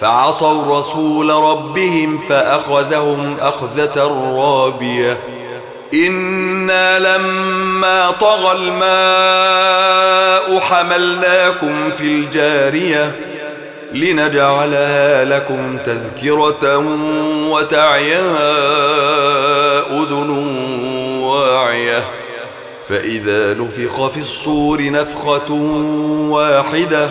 فعصوا رسول ربهم فأخذهم أخذة رابية. إنا لما طغى الماء حملناكم في الجارية لنجعلها لكم تذكرة وتعيها أذن واعية. فإذا نفخ في الصور نفخة واحدة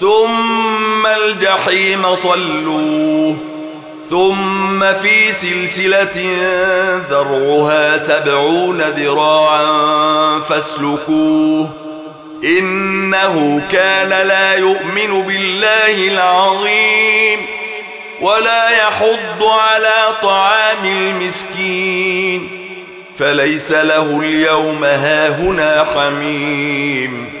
ثم الجحيم صلوه ثم في سلسلة ذرعها سبعون ذراعا فاسلكوه إنه كان لا يؤمن بالله العظيم ولا يحض على طعام المسكين فليس له اليوم هاهنا حميم